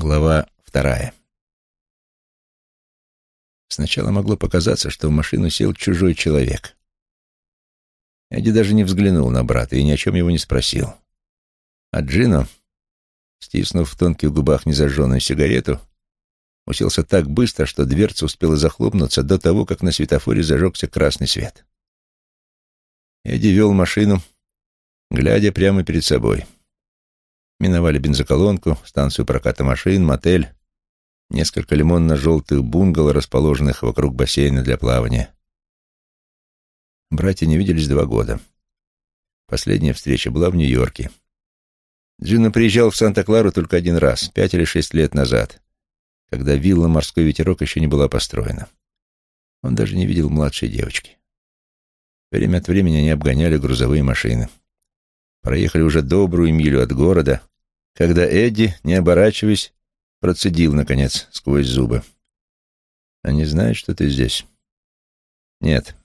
Глава вторая. Сначала могло показаться, что в машину сел чужой человек. Эдди даже не взглянул на брата и ни о чем его не спросил. А Джино, стиснув в тонких губах незажженную сигарету, уселся так быстро, что дверца успела захлопнуться до того, как на светофоре зажегся красный свет. Эдди вел машину, глядя прямо перед собой. Миновали бензоколонку, станцию проката машин, мотель, несколько лимонно-желтых бунгало, расположенных вокруг бассейна для плавания. Братья не виделись два года. Последняя встреча была в Нью-Йорке. Джино приезжал в Санта-Клару только один раз, пять или шесть лет назад, когда вилла «Морской ветерок» еще не была построена. Он даже не видел младшей девочки. Время от времени они обгоняли грузовые машины. Проехали уже добрую милю от города, когда Эдди, не оборачиваясь, процедил, наконец, сквозь зубы. «Они знают, что ты здесь?» «Нет».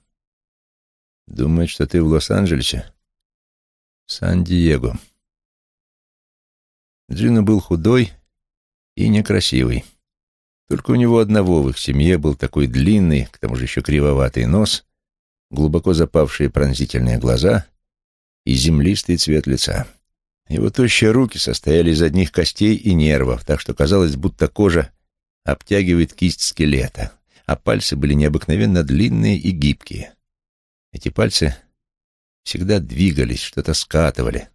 «Думают, что ты в Лос-Анджелесе?» «Сан-Диего». Джино был худой и некрасивый. Только у него одного в их семье был такой длинный, к тому же еще кривоватый нос, глубоко запавшие пронзительные глаза и землистый цвет лица. Его тощие руки состояли из одних костей и нервов, так что казалось, будто кожа обтягивает кисть скелета, а пальцы были необыкновенно длинные и гибкие. Эти пальцы всегда двигались, что-то скатывали,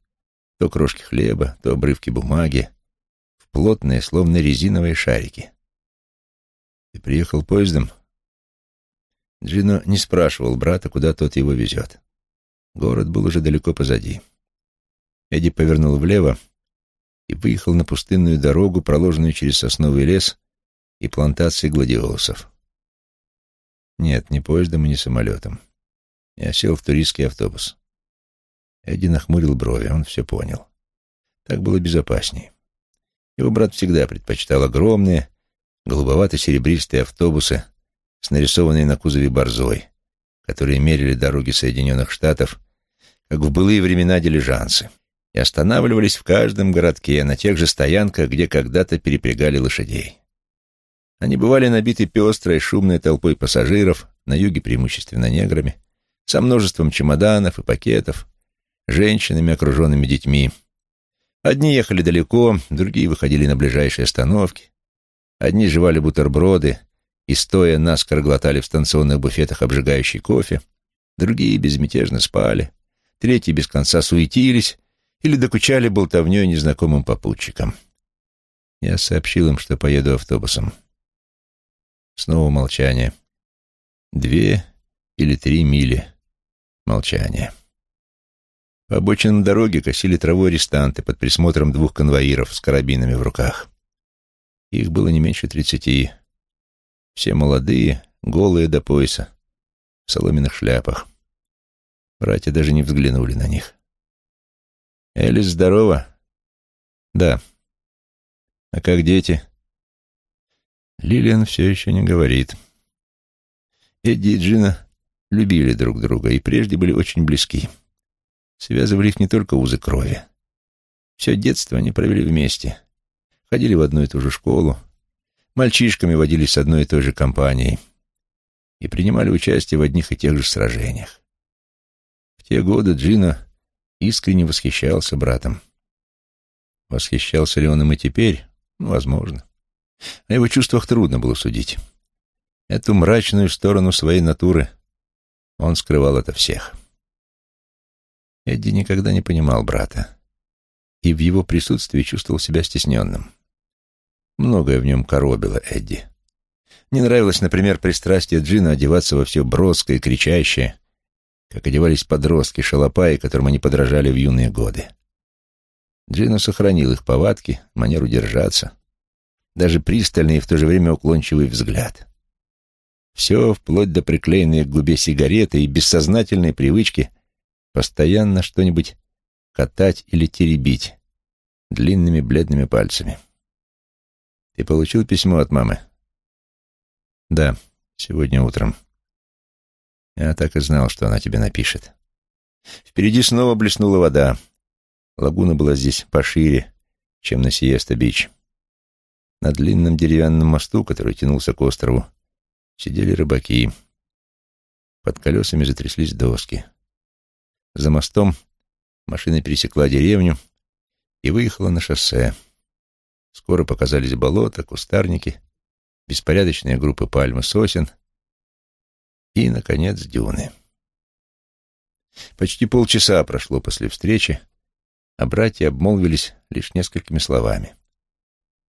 то крошки хлеба, то обрывки бумаги, в плотные, словно резиновые шарики. «Ты приехал поездом?» Джино не спрашивал брата, куда тот его везет. Город был уже далеко позади. Эдди повернул влево и выехал на пустынную дорогу, проложенную через сосновый лес и плантации гладиолусов. Нет, ни поездом и ни самолетом. Я сел в туристский автобус. Эдди нахмурил брови, он все понял. Так было безопасней. Его брат всегда предпочитал огромные, голубовато-серебристые автобусы с нарисованной на кузове борзой, которые мерили дороги Соединенных Штатов, как в былые времена дилижансы и останавливались в каждом городке, на тех же стоянках, где когда-то перепрягали лошадей. Они бывали набиты пестрой, шумной толпой пассажиров, на юге преимущественно неграми, со множеством чемоданов и пакетов, женщинами, окруженными детьми. Одни ехали далеко, другие выходили на ближайшие остановки. Одни жевали бутерброды и, стоя, наскоро глотали в станционных буфетах обжигающий кофе, другие безмятежно спали, третьи без конца суетились или докучали болтовнёй незнакомым попутчикам. Я сообщил им, что поеду автобусом. Снова молчание. Две или три мили молчания. По обочинам дороги косили траву арестанты под присмотром двух конвоиров с карабинами в руках. Их было не меньше тридцати. Все молодые, голые до пояса, в соломенных шляпах. Братья даже не взглянули на них. Элис здорова? Да. А как дети? Лилиан все еще не говорит. Эдди и Джина любили друг друга и прежде были очень близки. Связывали их не только узы крови. Все детство они провели вместе. Ходили в одну и ту же школу, мальчишками водились с одной и той же компанией и принимали участие в одних и тех же сражениях. В те годы Джина искренне восхищался братом. Восхищался ли он им и теперь? Ну, возможно. О его чувствах трудно было судить. Эту мрачную сторону своей натуры он скрывал ото всех. Эдди никогда не понимал брата и в его присутствии чувствовал себя стесненным. Многое в нем коробило Эдди. Не нравилось, например, пристрастие Джина одеваться во все броское и кричащее, как одевались подростки, шалопаи, которым они подражали в юные годы. Джино сохранил их повадки, манеру держаться, даже пристальный и в то же время уклончивый взгляд. Все, вплоть до приклеенной к губе сигареты и бессознательной привычки постоянно что-нибудь катать или теребить длинными бледными пальцами. «Ты получил письмо от мамы?» «Да, сегодня утром». Я так и знал, что она тебе напишет. Впереди снова блеснула вода. Лагуна была здесь пошире, чем на Сиеста-Бич. На длинном деревянном мосту, который тянулся к острову, сидели рыбаки. Под колесами затряслись доски. За мостом машина пересекла деревню и выехала на шоссе. Скоро показались болота, кустарники, беспорядочные группы пальм и сосен и, наконец, дюны. Почти полчаса прошло после встречи, а братья обмолвились лишь несколькими словами.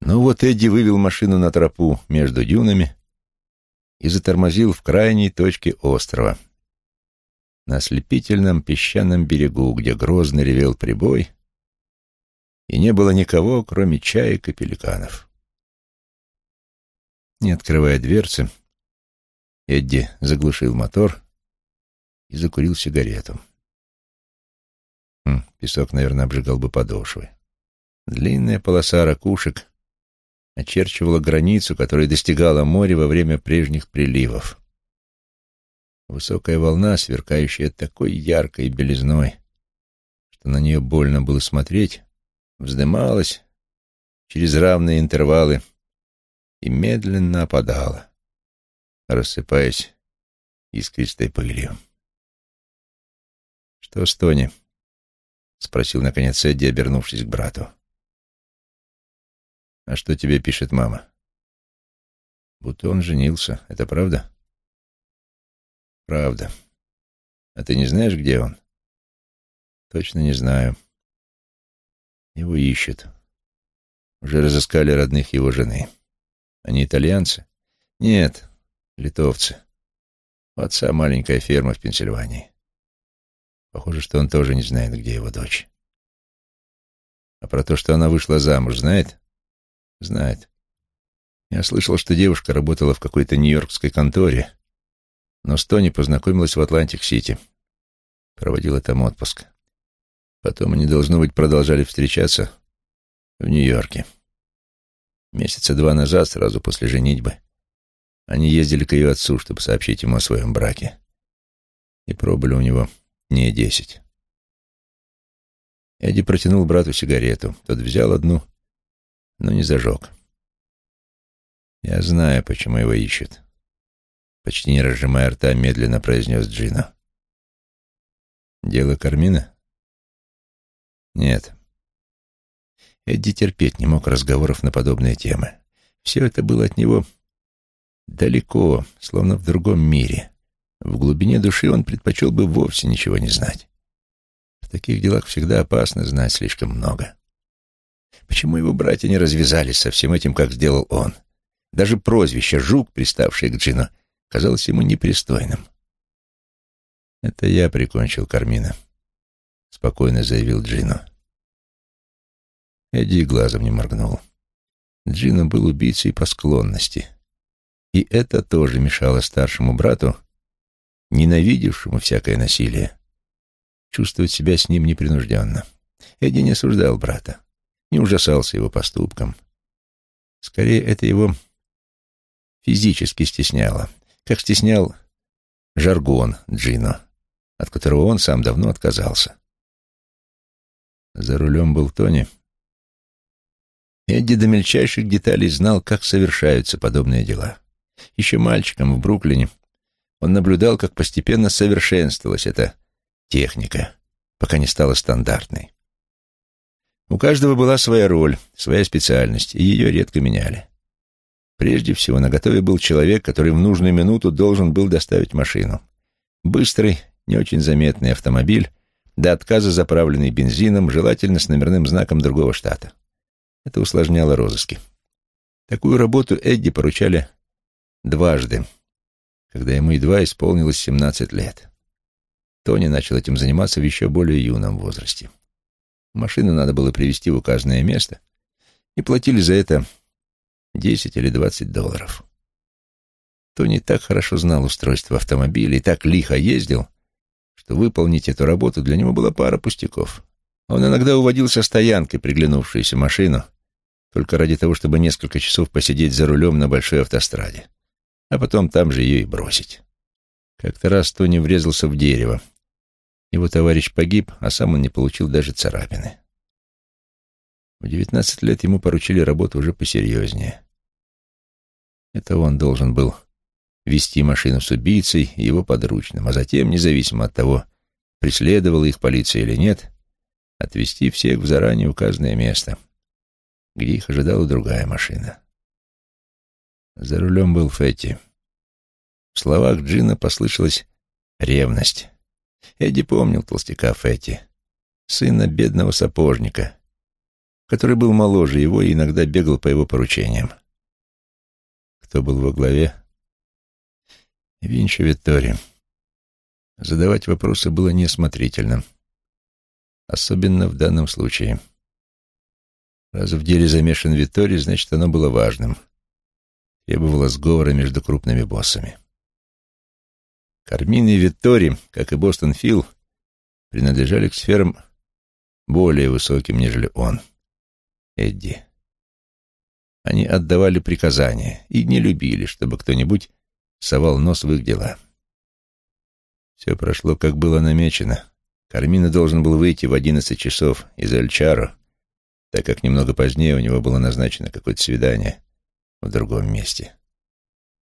Ну вот Эдди вывел машину на тропу между дюнами и затормозил в крайней точке острова, на ослепительном песчаном берегу, где грозно ревел прибой, и не было никого, кроме чаек и пеликанов. Не открывая дверцы, Эдди заглушил мотор и закурил сигарету. Хм, песок, наверное, обжигал бы подошвы. Длинная полоса ракушек очерчивала границу, которая достигала моря во время прежних приливов. Высокая волна, сверкающая такой яркой белизной, что на нее больно было смотреть, вздымалась через равные интервалы и медленно опадала, рассыпаясь искристой пылью. «Что с Тони?» — спросил, наконец, Эдди, обернувшись к брату. «А что тебе пишет мама?» «Будто он женился. Это правда?» «Правда. А ты не знаешь, где он?» «Точно не знаю. Его ищут. Уже разыскали родных его жены. Они итальянцы? Нет, литовцы. У отца маленькая ферма в Пенсильвании. Похоже, что он тоже не знает, где его дочь. А про то, что она вышла замуж, знает? Знает. Я слышал, что девушка работала в какой-то нью-йоркской конторе, но с Тони познакомилась в Атлантик-Сити. Проводила там отпуск. Потом они, должно быть, продолжали встречаться в Нью-Йорке. Месяца два назад, сразу после женитьбы, они ездили к ее отцу, чтобы сообщить ему о своем браке. И пробыли у него не десять. Эдди протянул брату сигарету. Тот взял одну, но не зажег. «Я знаю, почему его ищут», — почти не разжимая рта, медленно произнес Джина. «Дело Кармина?» «Нет». Эдди терпеть не мог разговоров на подобные темы. Все это было от него далеко, словно в другом мире. В глубине души он предпочел бы вовсе ничего не знать. В таких делах всегда опасно знать слишком много. Почему его братья не развязались со всем этим, как сделал он? Даже прозвище «Жук», приставшее к Джину, казалось ему непристойным. «Это я прикончил Кармина», — спокойно заявил Джину. Эдди глазом не моргнул. Джина был убийцей по склонности. И это тоже мешало старшему брату, ненавидевшему всякое насилие, чувствовать себя с ним непринужденно. Эдди не осуждал брата, не ужасался его поступкам. Скорее, это его физически стесняло, как стеснял жаргон Джино, от которого он сам давно отказался. За рулем был Тони, Эдди до мельчайших деталей знал, как совершаются подобные дела. Еще мальчиком в Бруклине он наблюдал, как постепенно совершенствовалась эта техника, пока не стала стандартной. У каждого была своя роль, своя специальность, и ее редко меняли. Прежде всего, на готове был человек, который в нужную минуту должен был доставить машину. Быстрый, не очень заметный автомобиль, до отказа заправленный бензином, желательно с номерным знаком другого штата. Это усложняло розыски. Такую работу Эдди поручали дважды, когда ему едва исполнилось 17 лет. Тони начал этим заниматься в еще более юном возрасте. Машину надо было привезти в указанное место, и платили за это 10 или 20 долларов. Тони так хорошо знал устройство автомобиля и так лихо ездил, что выполнить эту работу для него была пара пустяков. Он иногда уводил со стоянкой приглянувшуюся машину, только ради того, чтобы несколько часов посидеть за рулем на большой автостраде, а потом там же ее и бросить. Как-то раз Тони врезался в дерево. Его товарищ погиб, а сам он не получил даже царапины. В девятнадцать лет ему поручили работу уже посерьезнее. Это он должен был вести машину с убийцей и его подручным, а затем, независимо от того, преследовала их полиция или нет, отвезти всех в заранее указанное место, где их ожидала другая машина. За рулем был Фетти. В словах Джина послышалась ревность. Эдди помнил толстяка Фетти, сына бедного сапожника, который был моложе его и иногда бегал по его поручениям. Кто был во главе? Винчо Виттори. Задавать вопросы было неосмотрительно, особенно в данном случае. Раз в деле замешан Виттори, значит, оно было важным — требовала сговора между крупными боссами. Кармин и Виттори, как и Бостон Фил, принадлежали к сферам более высоким, нежели он, Эдди. Они отдавали приказания и не любили, чтобы кто-нибудь совал нос в их дела. Все прошло, как было намечено. Кармина должен был выйти в одиннадцать часов из Эльчаро, так как немного позднее у него было назначено какое-то свидание в другом месте.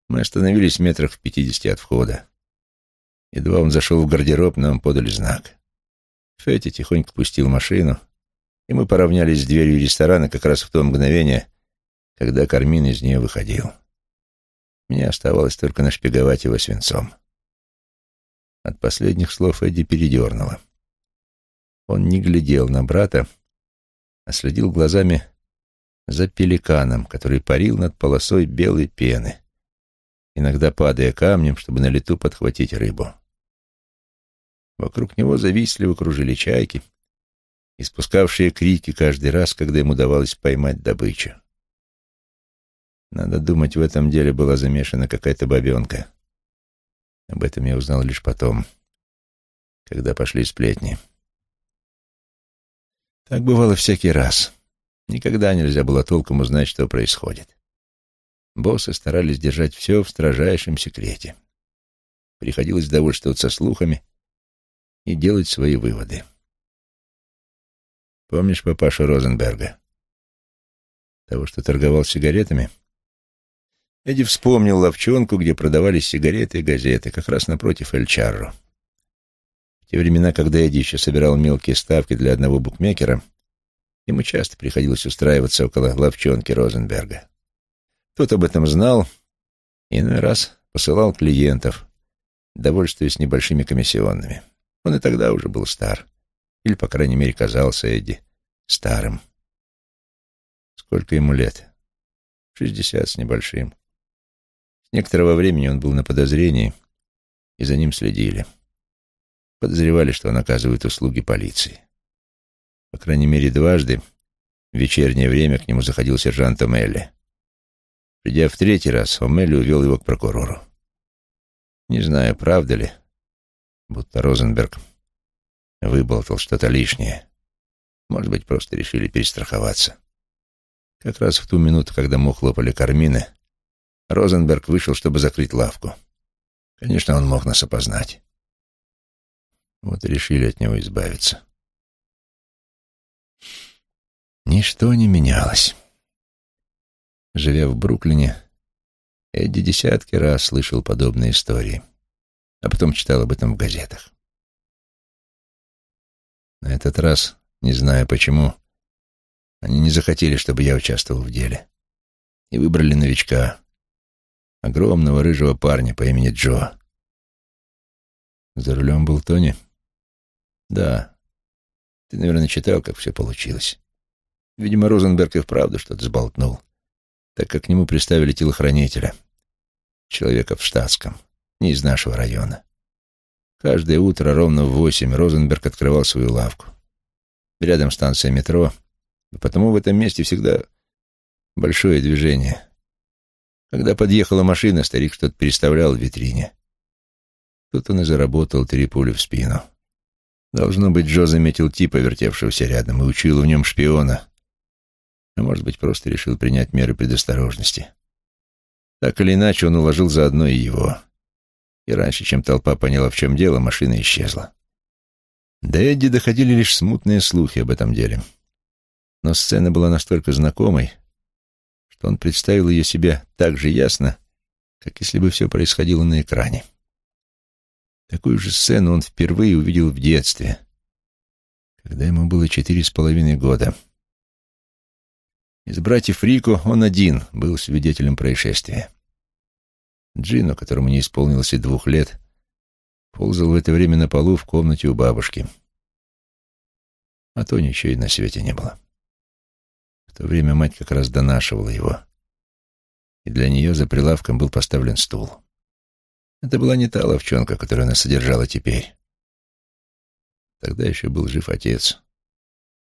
Мы остановились в метрах в пятидесяти от входа. Едва он зашел в гардероб, нам подали знак. Фетти тихонько пустил машину, и мы поравнялись с дверью ресторана как раз в то мгновение, когда Кармин из нее выходил. Мне оставалось только нашпиговать его свинцом. От последних слов Эдди передернуло. Он не глядел на брата, а следил глазами за пеликаном, который парил над полосой белой пены, иногда падая камнем, чтобы на лету подхватить рыбу. Вокруг него завистливо кружили чайки, испускавшие крики каждый раз, когда ему удавалось поймать добычу. Надо думать, в этом деле была замешана какая-то бабенка. Об этом я узнал лишь потом, когда пошли сплетни. Так бывало всякий раз. Никогда нельзя было толком узнать, что происходит. Боссы старались держать все в строжайшем секрете. Приходилось довольствоваться слухами и делать свои выводы. Помнишь папашу Розенберга? Того, что торговал сигаретами? Эдди вспомнил ловчонку, где продавались сигареты и газеты, как раз напротив Эльчарро. В те времена, когда Эдди еще собирал мелкие ставки для одного букмекера, Ему часто приходилось устраиваться около ловчонки Розенберга. Тот об этом знал и иной раз посылал клиентов, довольствуясь небольшими комиссионными. Он и тогда уже был стар, или, по крайней мере, казался Эдди старым. Сколько ему лет? Шестьдесят с небольшим. Некоторого времени он был на подозрении, и за ним следили. Подозревали, что он оказывает услуги полиции. По крайней мере, дважды в вечернее время к нему заходил сержант Омелли. Придя в третий раз, Омелли увел его к прокурору. Не знаю, правда ли, будто Розенберг выболтал что-то лишнее. Может быть, просто решили перестраховаться. Как раз в ту минуту, когда мы хлопали кармины, Розенберг вышел, чтобы закрыть лавку. Конечно, он мог нас опознать. Вот и решили от него избавиться. Ничто не менялось. Живя в Бруклине, Эдди десятки раз слышал подобные истории, а потом читал об этом в газетах. На этот раз, не зная почему, они не захотели, чтобы я участвовал в деле, и выбрали новичка, огромного рыжего парня по имени Джо. За рулем был Тони? Да. Ты, наверное, читал, как все получилось. Видимо, Розенберг и вправду что-то сболтнул, так как к нему приставили телохранителя, человека в штатском, не из нашего района. Каждое утро ровно в восемь Розенберг открывал свою лавку. Рядом станция метро, и потому в этом месте всегда большое движение. Когда подъехала машина, старик что-то переставлял в витрине. Тут он и заработал три пули в спину. Должно быть, Джо заметил типа, вертевшегося рядом, и учил в нем шпиона, а может быть, просто решил принять меры предосторожности. Так или иначе, он уложил заодно и его. И раньше, чем толпа поняла, в чем дело, машина исчезла. До Эдди доходили лишь смутные слухи об этом деле. Но сцена была настолько знакомой, что он представил ее себе так же ясно, как если бы все происходило на экране. Такую же сцену он впервые увидел в детстве, когда ему было четыре с половиной года. Из братьев Рико он один был свидетелем происшествия. Джино, которому не исполнилось и двух лет, ползал в это время на полу в комнате у бабушки. А то ничего и на свете не было. То время мать как раз донашивала его, и для нее за прилавком был поставлен стул. Это была не та ловчонка, которую она содержала теперь. Тогда еще был жив отец.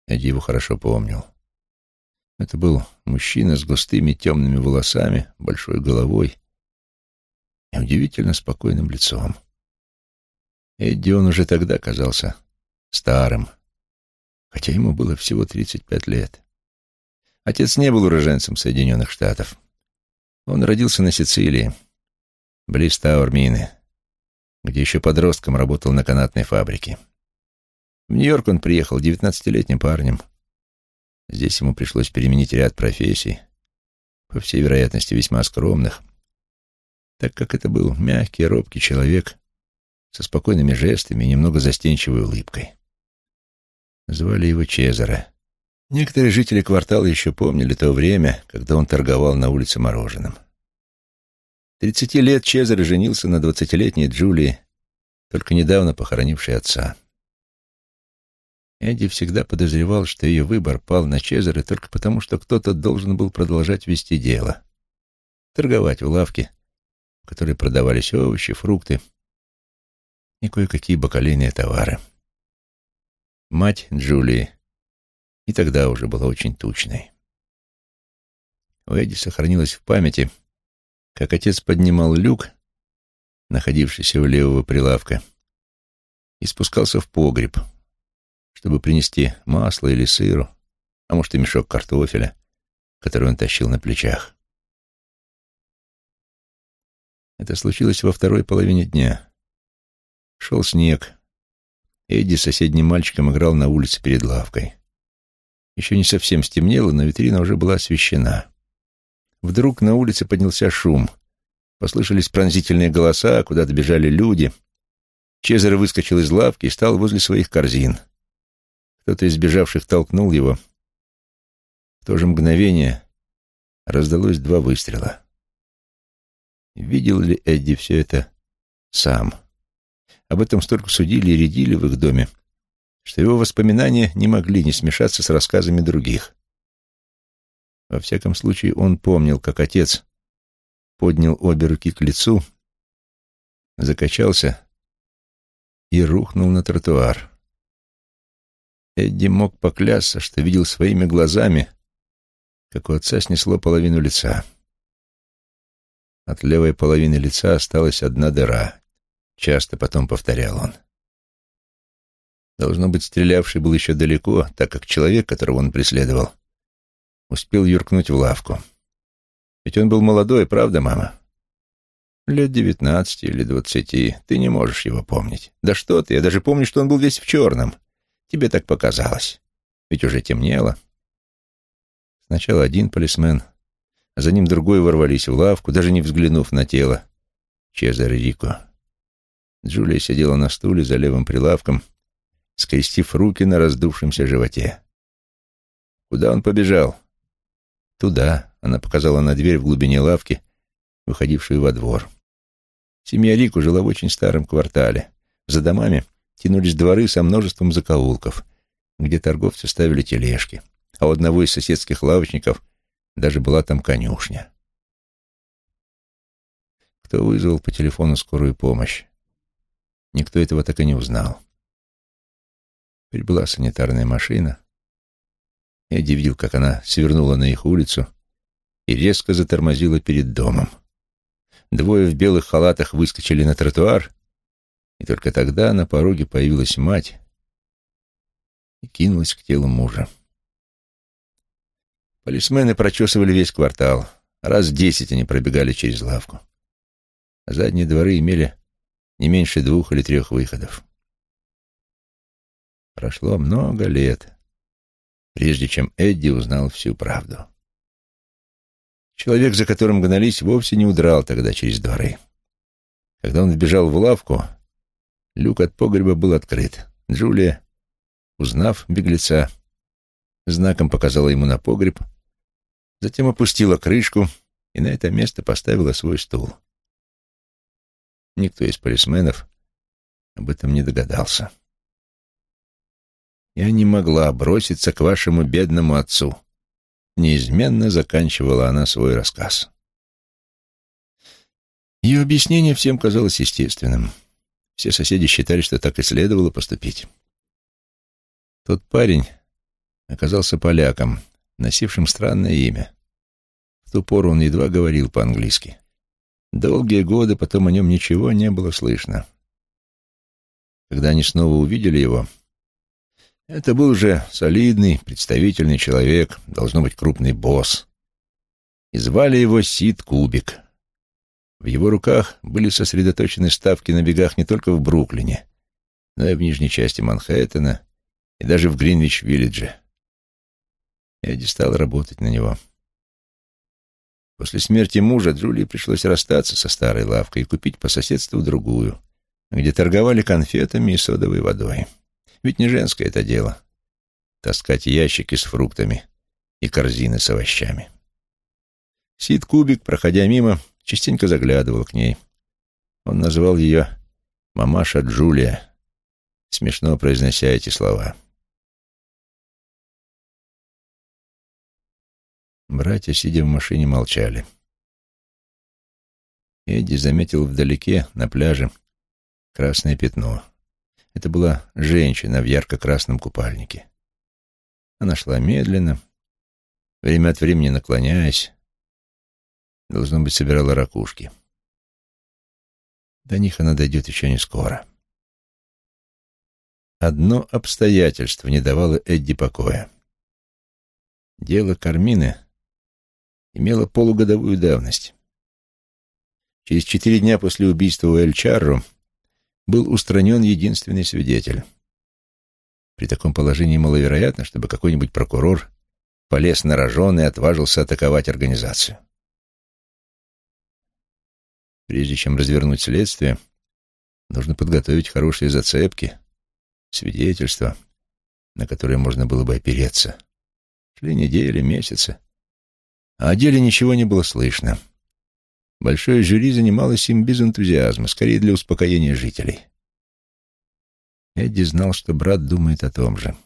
Эдди его хорошо помнил. Это был мужчина с густыми темными волосами, большой головой и удивительно спокойным лицом. Эдди он уже тогда казался старым, хотя ему было всего 35 лет. Отец не был уроженцем Соединенных Штатов. Он родился на Сицилии, близ Таурмины, где еще подростком работал на канатной фабрике. В Нью-Йорк он приехал девятнадцатилетним парнем. Здесь ему пришлось переменить ряд профессий, по всей вероятности весьма скромных, так как это был мягкий, робкий человек со спокойными жестами и немного застенчивой улыбкой. Звали его Чезаре. Некоторые жители квартала еще помнили то время, когда он торговал на улице мороженым. Тридцати лет Чезаре женился на двадцатилетней Джулии, только недавно похоронившей отца. Эдди всегда подозревал, что ее выбор пал на Чезаре только потому, что кто-то должен был продолжать вести дело. Торговать в лавке, в которой продавались овощи, фрукты и кое-какие бакалейные товары. Мать Джулии и тогда уже была очень тучной. У Эдди сохранилось в памяти, как отец поднимал люк, находившийся у левого прилавка, и спускался в погреб, чтобы принести масло или сыру, а может и мешок картофеля, который он тащил на плечах. Это случилось во второй половине дня. Шел снег. Эдди с соседним мальчиком играл на улице перед лавкой. Еще не совсем стемнело, но витрина уже была освещена. Вдруг на улице поднялся шум. Послышались пронзительные голоса, куда-то бежали люди. Чезаро выскочил из лавки и стал возле своих корзин — кто-то из бежавших толкнул его. В то же мгновение раздалось два выстрела. Видел ли Эдди все это сам? Об этом столько судили и рядили в их доме, что его воспоминания не могли не смешаться с рассказами других. Во всяком случае, он помнил, как отец поднял обе руки к лицу, закачался и рухнул на тротуар. Эдди мог поклясться, что видел своими глазами, как у отца снесло половину лица. От левой половины лица осталась одна дыра. Часто потом повторял он. Должно быть, стрелявший был еще далеко, так как человек, которого он преследовал, успел юркнуть в лавку. Ведь он был молодой, правда, мама? Лет девятнадцати или двадцати. Ты не можешь его помнить. Да что ты, я даже помню, что он был весь в черном. Тебе так показалось. Ведь уже темнело. Сначала один полисмен, а за ним другой ворвались в лавку, даже не взглянув на тело Чезаре Рико. Джулия сидела на стуле за левым прилавком, скрестив руки на раздувшемся животе. Куда он побежал? Туда, она показала на дверь в глубине лавки, выходившую во двор. Семья Рику жила в очень старом квартале. За домами тянулись дворы со множеством закоулков, где торговцы ставили тележки, а у одного из соседских лавочников даже была там конюшня. Кто вызвал по телефону скорую помощь? Никто этого так и не узнал. Прибыла санитарная машина. Эдди видел, как она свернула на их улицу и резко затормозила перед домом. Двое в белых халатах выскочили на тротуар и только тогда на пороге появилась мать и кинулась к телу мужа. Полисмены прочесывали весь квартал. Раз десять они пробегали через лавку. А задние дворы имели не меньше двух или трех выходов. Прошло много лет, прежде чем Эдди узнал всю правду. Человек, за которым гнались, вовсе не удрал тогда через дворы. Когда он вбежал в лавку, люк от погреба был открыт. Джулия, узнав беглеца, знаком показала ему на погреб, затем опустила крышку и на это место поставила свой стул. Никто из полисменов об этом не догадался. «Я не могла броситься к вашему бедному отцу», — неизменно заканчивала она свой рассказ. Ее объяснение всем казалось естественным. Все соседи считали, что так и следовало поступить. Тот парень оказался поляком, носившим странное имя. В ту пору он едва говорил по-английски. Долгие годы потом о нем ничего не было слышно. Когда они снова увидели его, это был уже солидный, представительный человек, должно быть крупный босс. И звали его Сид Кубик. В его руках были сосредоточены ставки на бегах не только в Бруклине, но и в нижней части Манхэттена и даже в Гринвич-Виллидже. Эдди стал работать на него. После смерти мужа Джулии пришлось расстаться со старой лавкой и купить по соседству другую, где торговали конфетами и содовой водой. Ведь не женское это дело — таскать ящики с фруктами и корзины с овощами. Сид Кубик, проходя мимо, частенько заглядывал к ней. Он называл ее «мамаша Джулия», смешно произнося эти слова. Братья, сидя в машине, молчали. Эдди заметил вдалеке, на пляже, красное пятно. Это была женщина в ярко-красном купальнике. Она шла медленно, время от времени наклоняясь. Должно быть, собирала ракушки. До них она дойдет еще не скоро. Одно обстоятельство не давало Эдди покоя. Дело Кармины имело полугодовую давность. Через четыре дня после убийства Уэль Чарро был устранен единственный свидетель. При таком положении маловероятно, чтобы какой-нибудь прокурор полез на рожон и отважился атаковать организацию. Прежде чем развернуть следствие, нужно подготовить хорошие зацепки, свидетельства, на которые можно было бы опереться. Шли недели, месяцы, а о деле ничего не было слышно. Большое жюри занималось им без энтузиазма, скорее для успокоения жителей. Эдди знал, что брат думает о том же.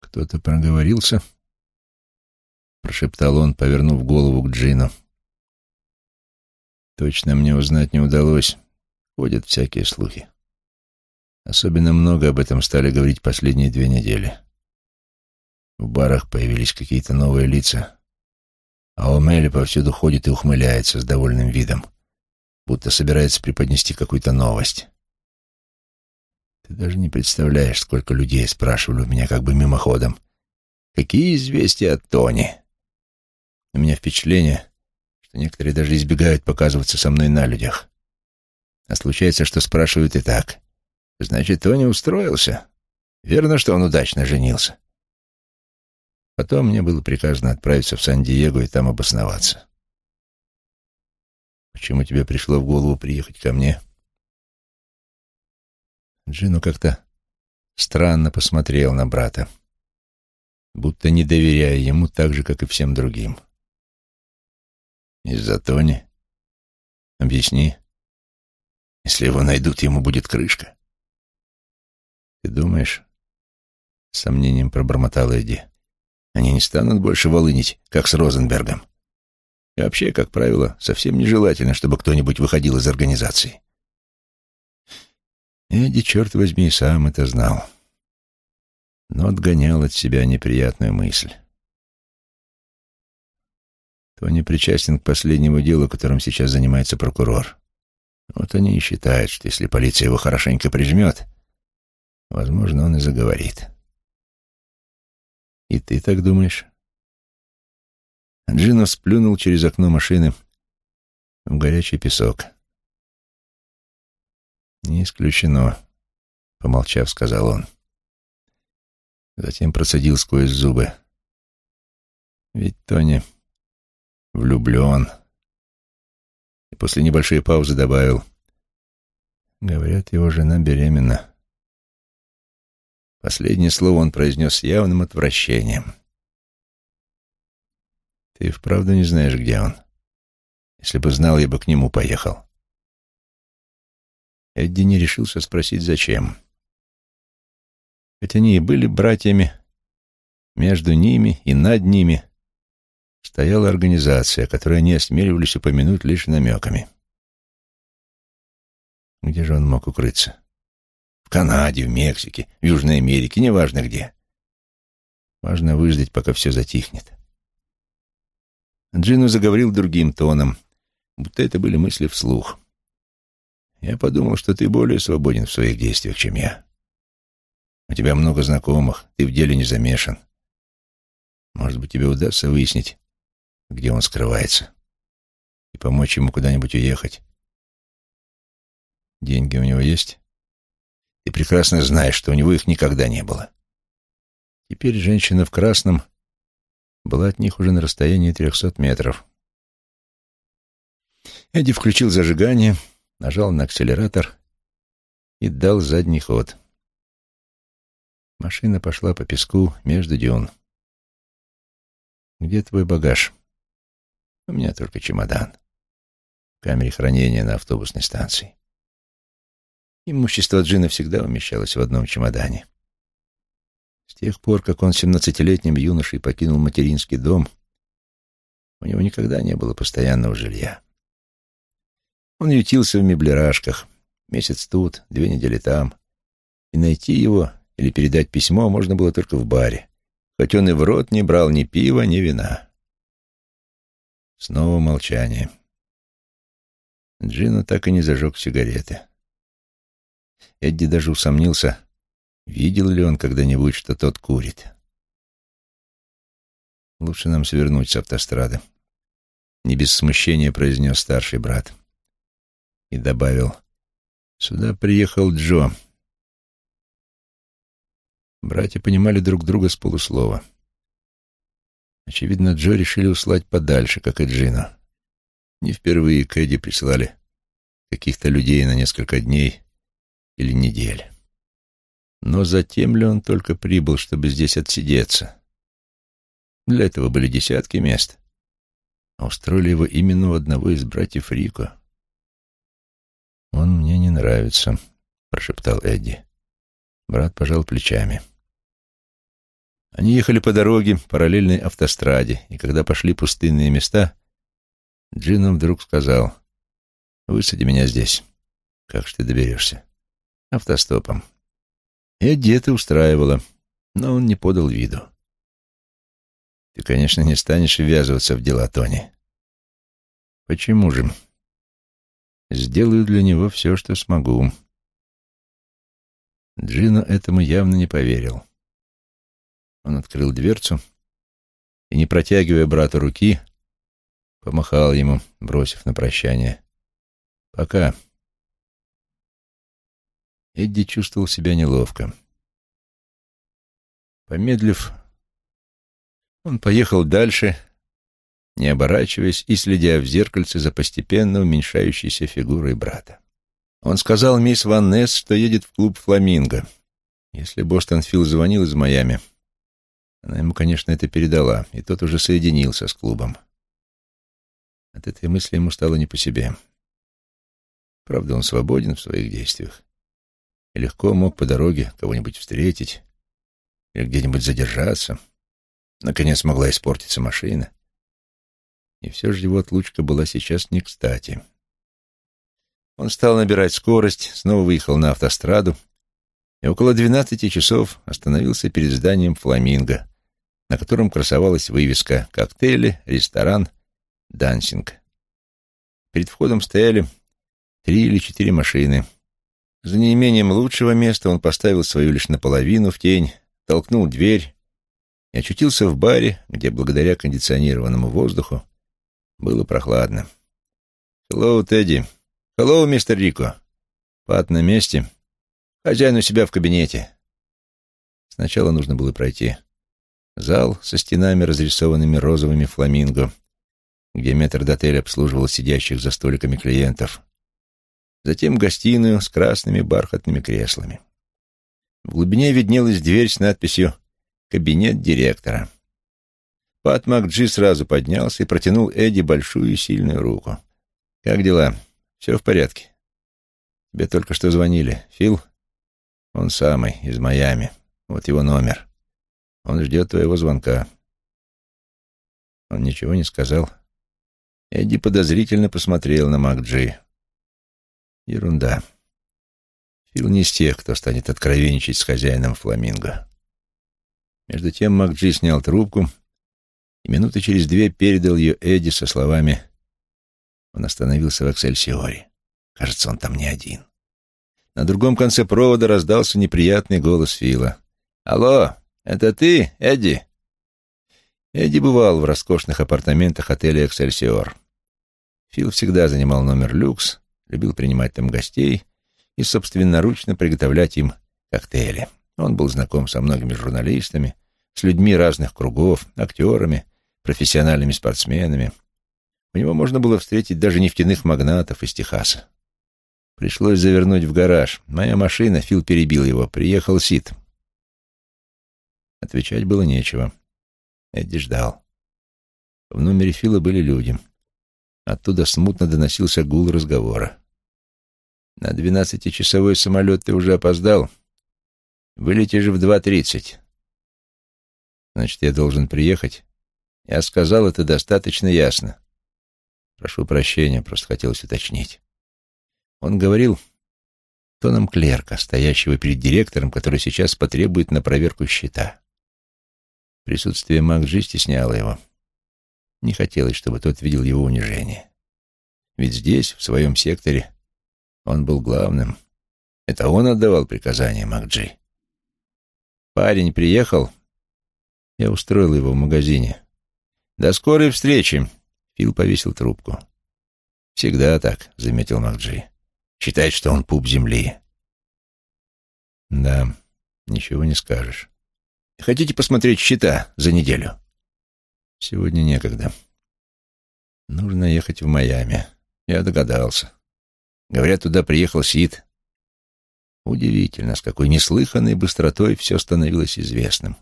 «Кто-то проговорился?» — прошептал он, повернув голову к Джину. «Точно мне узнать не удалось. Ходят всякие слухи. Особенно много об этом стали говорить последние две недели. В барах появились какие-то новые лица, а Омели повсюду ходит и ухмыляется с довольным видом, будто собирается преподнести какую-то новость. Ты даже не представляешь, сколько людей спрашивали у меня как бы мимоходом. Какие известия от Тони? У меня впечатление, что некоторые даже избегают показываться со мной на людях. А случается, что спрашивают и так. Значит, Тони устроился? Верно, что он удачно женился. Потом мне было приказано отправиться в Сан-Диего и там обосноваться. Почему тебе пришло в голову приехать ко мне? Джину как-то странно посмотрел на брата, будто не доверяя ему так же, как и всем другим. Из-за Тони? Объясни. Если его найдут, ему будет крышка. Ты думаешь? С сомнением пробормотал Эдди. Они не станут больше волынить, как с Розенбергом. И вообще, как правило, совсем нежелательно, чтобы кто-нибудь выходил из организации. Эдди, черт возьми, сам это знал. Но отгонял от себя неприятную мысль. Тони причастен к последнему делу, которым сейчас занимается прокурор. Вот они и считают, что если полиция его хорошенько прижмет, возможно, он и заговорит. И ты так думаешь? Джино сплюнул через окно машины в горячий песок. «Не исключено», — помолчав, сказал он. Затем процедил сквозь зубы. Ведь Тони влюблен. И после небольшой паузы добавил. Говорят, его жена беременна. Последнее слово он произнес с явным отвращением. Ты вправду не знаешь, где он? Если бы знал, я бы к нему поехал. Эдди не решился спросить, зачем. Хоть они и были братьями, между ними и над ними стояла организация, которую они осмеливались упомянуть лишь намеками. Где же он мог укрыться? В Канаде, в Мексике, в Южной Америке, неважно где. Важно выждать, пока все затихнет. Джину заговорил другим тоном, будто это были мысли вслух. Я подумал, что ты более свободен в своих действиях, чем я. У тебя много знакомых, ты в деле не замешан. Может быть, тебе удастся выяснить, где он скрывается, и помочь ему куда-нибудь уехать. Деньги у него есть? Ты прекрасно знаешь, что у него их никогда не было. Теперь женщина в красном была от них уже на расстоянии трехсот метров. Эдди включил зажигание, нажал на акселератор и дал задний ход. Машина пошла по песку между дюн. «Где твой багаж?» «У меня только чемодан. В камере хранения на автобусной станции». Имущество Джина всегда умещалось в одном чемодане. С тех пор, как он семнадцатилетним юношей покинул материнский дом, у него никогда не было постоянного жилья. Он ютился в меблерашках, месяц тут, две недели там, и найти его или передать письмо можно было только в баре, хоть он и в рот не брал ни пива, ни вина. Снова молчание. Джину так и не зажег сигареты. Эдди даже усомнился, видел ли он когда-нибудь, что тот курит. «Лучше нам свернуть с автострады», — не без смущения произнес старший брат. И добавил, «Сюда приехал Джо». Братья понимали друг друга с полуслова. Очевидно, Джо решили услать подальше, как и Джина. Не впервые к Эдди прислали каких-то людей на несколько дней или недель. Но затем ли он только прибыл, чтобы здесь отсидеться? Для этого были десятки мест. А устроили его именно у одного из братьев Рико. «Он мне не нравится», — прошептал Эдди. Брат пожал плечами. Они ехали по дороге, параллельной автостраде, и когда пошли пустынные места, Джину вдруг сказал, «Высади меня здесь. Как же ты доберешься?» «Автостопом». Эдди это устраивало, но он не подал виду. Ты, конечно, не станешь ввязываться в дела Тони. Почему же? Сделаю для него все, что смогу. Джино этому явно не поверил. Он открыл дверцу и, не протягивая брату руки, помахал ему, бросив на прощание. «Пока». Эдди чувствовал себя неловко. Помедлив, он поехал дальше, не оборачиваясь и следя в зеркальце за постепенно уменьшающейся фигурой брата. Он сказал мисс Ван Несс, что едет в клуб «Фламинго». Если Бостон Филл звонил из Майами, она ему, конечно, это передала, и тот уже соединился с клубом. От этой мысли ему стало не по себе. Правда, он свободен в своих действиях и легко мог по дороге кого-нибудь встретить или где-нибудь задержаться. Наконец могла испортиться машина. И все же его отлучка была сейчас не кстати. Он стал набирать скорость, снова выехал на автостраду и около двенадцати часов остановился перед зданием «Фламинго», на котором красовалась вывеска «Коктейли, ресторан, дансинг». Перед входом стояли три или четыре машины — за неимением лучшего места он поставил свою лишь наполовину в тень, толкнул дверь и очутился в баре, где, благодаря кондиционированному воздуху, было прохладно. «Хеллоу, Тедди. Хеллоу, мистер Рико. Пат на месте. Хозяин у себя в кабинете». Сначала нужно было пройти зал со стенами, разрисованными розовыми фламинго, где метрдотель обслуживал сидящих за столиками клиентов. Затем гостиную с красными бархатными креслами. В глубине виднелась дверь с надписью «Кабинет директора». Пат Макджи сразу поднялся и протянул Эдди большую и сильную руку. «Как дела? Все в порядке?» «Тебе только что звонили. Фил?» «Он самый, из Майами. Вот его номер. Он ждет твоего звонка». Он ничего не сказал. Эдди подозрительно посмотрел на Макджи. Ерунда. Фил не из тех, кто станет откровенничать с хозяином фламинго. Между тем Макджи снял трубку и минуты через две передал ее Эдди со словами «Он остановился в Эксельсиоре. Кажется, он там не один». На другом конце провода раздался неприятный голос Фила. «Алло, это ты, Эдди?» Эдди бывал в роскошных апартаментах отеля «Эксельсиор». Фил всегда занимал номер люкс, любил принимать там гостей и собственноручно приготовлять им коктейли. Он был знаком со многими журналистами, с людьми разных кругов, актерами, профессиональными спортсменами. У него можно было встретить даже нефтяных магнатов из Техаса. Пришлось завернуть в гараж. Моя машина, Фил перебил его, приехал Сид. Отвечать было нечего. Эдди ждал. В номере Фила были люди. Оттуда смутно доносился гул разговора. «На двенадцатичасовой самолет ты уже опоздал. Вылетишь в два тридцать. Значит, я должен приехать я сказал это достаточно ясно. Прошу прощения, просто хотелось уточнить. Он говорил тоном клерка, стоящего перед директором, который сейчас потребует на проверку счета. Присутствие Макджи стесняло его. Не хотелось, чтобы тот видел его унижение. Ведь здесь, в своем секторе, он был главным. Это он отдавал приказания Макджи. Парень приехал, я устроил его в магазине. «До скорой встречи!» Фил повесил трубку. «Всегда так», — заметил Макджи. «Считает, что он пуп земли». «Да, ничего не скажешь. Хотите посмотреть счета за неделю?» «Сегодня некогда. Нужно ехать в Майами. Я догадался. Говорят, туда приехал Сид. Удивительно, с какой неслыханной быстротой все становилось известным.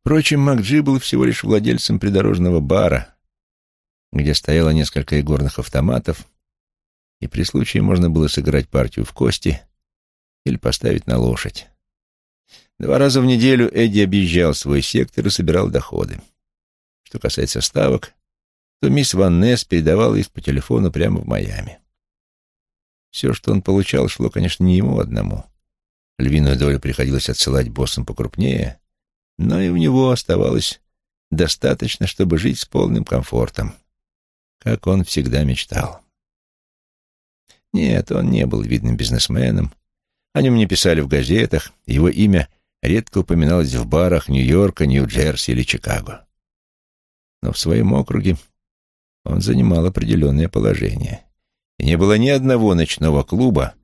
Впрочем, Макджи был всего лишь владельцем придорожного бара, где стояло несколько игорных автоматов, и при случае можно было сыграть партию в кости или поставить на лошадь. Два раза в неделю Эдди объезжал свой сектор и собирал доходы. Что касается ставок, то мисс Ван Несс передавала их по телефону прямо в Майами. Все, что он получал, шло, конечно, не ему одному. Львиную долю приходилось отсылать боссам покрупнее, но и у него оставалось достаточно, чтобы жить с полным комфортом, как он всегда мечтал. Нет, он не был видным бизнесменом, о нем не писали в газетах, его имя редко упоминалось в барах Нью-Йорка, Нью-Джерси или Чикаго. Но в своем округе он занимал определенное положение, и не было ни одного ночного клуба,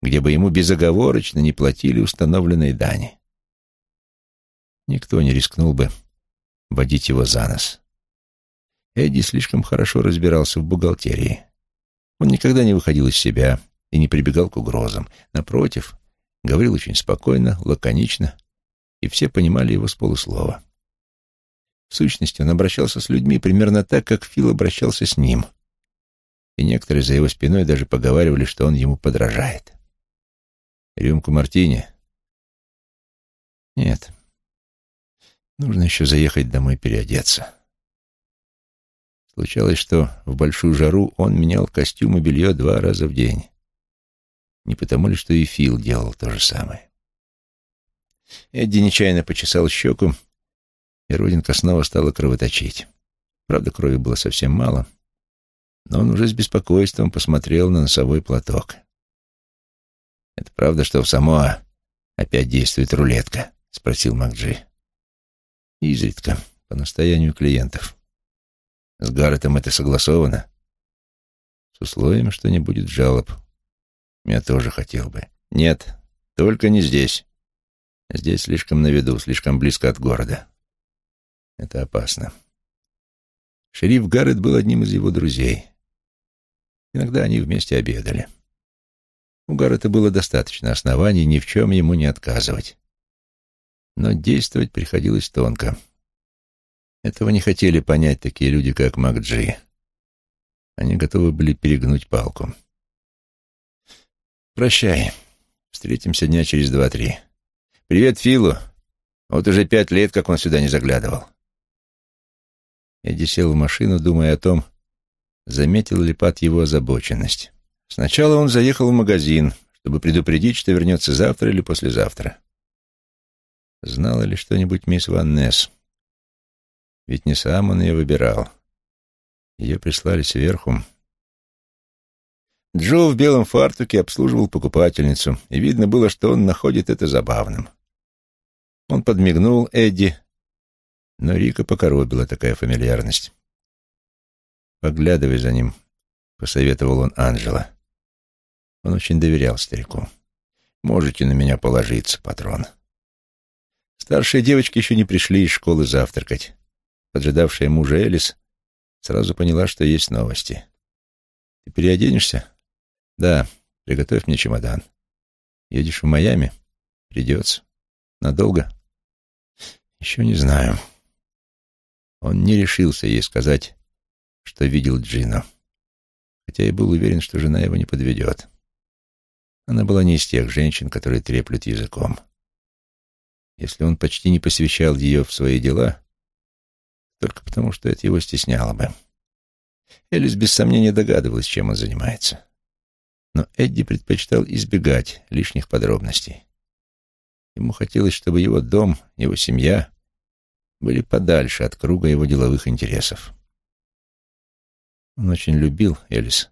где бы ему безоговорочно не платили установленные дани. Никто не рискнул бы водить его за нос. Эдди слишком хорошо разбирался в бухгалтерии. Он никогда не выходил из себя и не прибегал к угрозам. Напротив, говорил очень спокойно, лаконично, и все понимали его с полуслова. В сущности, он обращался с людьми примерно так, как Фил обращался с ним. И некоторые за его спиной даже поговаривали, что он ему подражает. «Рюмку мартини?» «Нет, Нужно еще заехать домой переодеться. Случалось, что в большую жару он менял костюм и белье два раза в день. Не потому ли, что и Фил делал то же самое. Эдди нечаянно почесал щеку, и родинка снова стала кровоточить. Правда, крови было совсем мало, но он уже с беспокойством посмотрел на носовой платок. «Это правда, что в Самоа опять действует рулетка?» — спросил Макджи. Изредка, по настоянию клиентов. С Гарретом это согласовано? С условием, что не будет жалоб. Я тоже хотел бы. Нет, только не здесь. Здесь слишком на виду, слишком близко от города. Это опасно. Шериф Гаррет был одним из его друзей. Иногда они вместе обедали. У Гаррета было достаточно оснований ни в чем ему не отказывать. Но действовать приходилось тонко. Этого не хотели понять такие люди, как Макджи. Они готовы были перегнуть палку. «Прощай. Встретимся дня через два-три. Привет Филу. Вот уже пять лет, как он сюда не заглядывал». Эдди сел в машину, думая о том, заметил ли Пат его озабоченность. Сначала он заехал в магазин, чтобы предупредить, что вернется завтра или послезавтра. Знала ли что-нибудь мисс Ван Несс? Ведь не сам он ее выбирал. Ее прислали сверху. Джо в белом фартуке обслуживал покупательницу, и видно было, что он находит это забавным. Он подмигнул Эдди, но Рика покоробила такая фамильярность. «Поглядывай за ним», — посоветовал он Анджела. Он очень доверял старику. «Можете на меня положиться, патрон». Старшие девочки еще не пришли из школы завтракать. Поджидавшая мужа Элис сразу поняла, что есть новости. «Ты переоденешься?» «Да, приготовь мне чемодан. Едешь в Майами?» «Придется. Надолго?» «Еще не знаю». Он не решился ей сказать, что видел Джина, хотя и был уверен, что жена его не подведет. Она была не из тех женщин, которые треплют языком. Если он почти не посвящал ее в свои дела, только потому, что это его стесняло бы. Элис без сомнения догадывалась, чем он занимается. Но Эдди предпочитал избегать лишних подробностей. Ему хотелось, чтобы его дом, его семья были подальше от круга его деловых интересов. Он очень любил Элис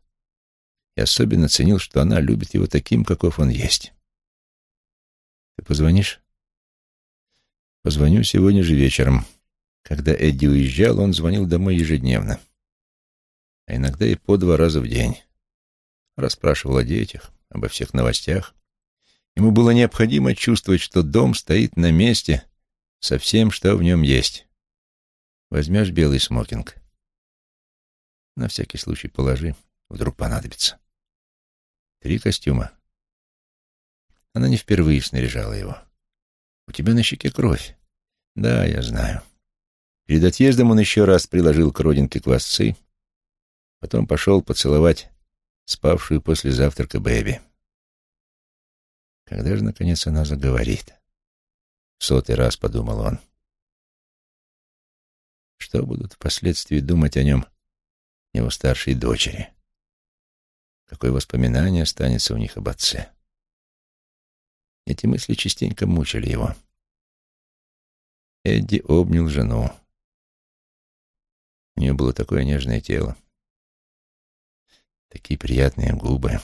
и особенно ценил, что она любит его таким, каков он есть. «Ты позвонишь?» «Позвоню сегодня же вечером». Когда Эдди уезжал, он звонил домой ежедневно, а иногда и по два раза в день. Расспрашивал о детях, обо всех новостях. Ему было необходимо чувствовать, что дом стоит на месте со всем, что в нем есть. Возьмешь белый смокинг. На всякий случай положи, вдруг понадобится. Три костюма. Она не впервые снаряжала его. У тебя на щеке кровь. Да, я знаю. Перед отъездом он еще раз приложил к родинке квасцы, потом пошел поцеловать спавшую после завтрака Бэби. Когда же, наконец, она заговорит? Сотый раз подумал он. Что будут впоследствии думать о нем его старшей дочери? Какое воспоминание останется у них об отце? Эти мысли частенько мучили его. Эдди обнял жену. У нее было такое нежное тело. Такие приятные губы.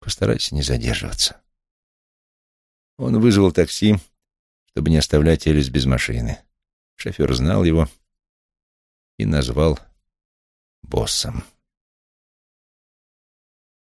Постарайся не задерживаться. Он вызвал такси, чтобы не оставлять Элис без машины. Шофер знал его и назвал боссом.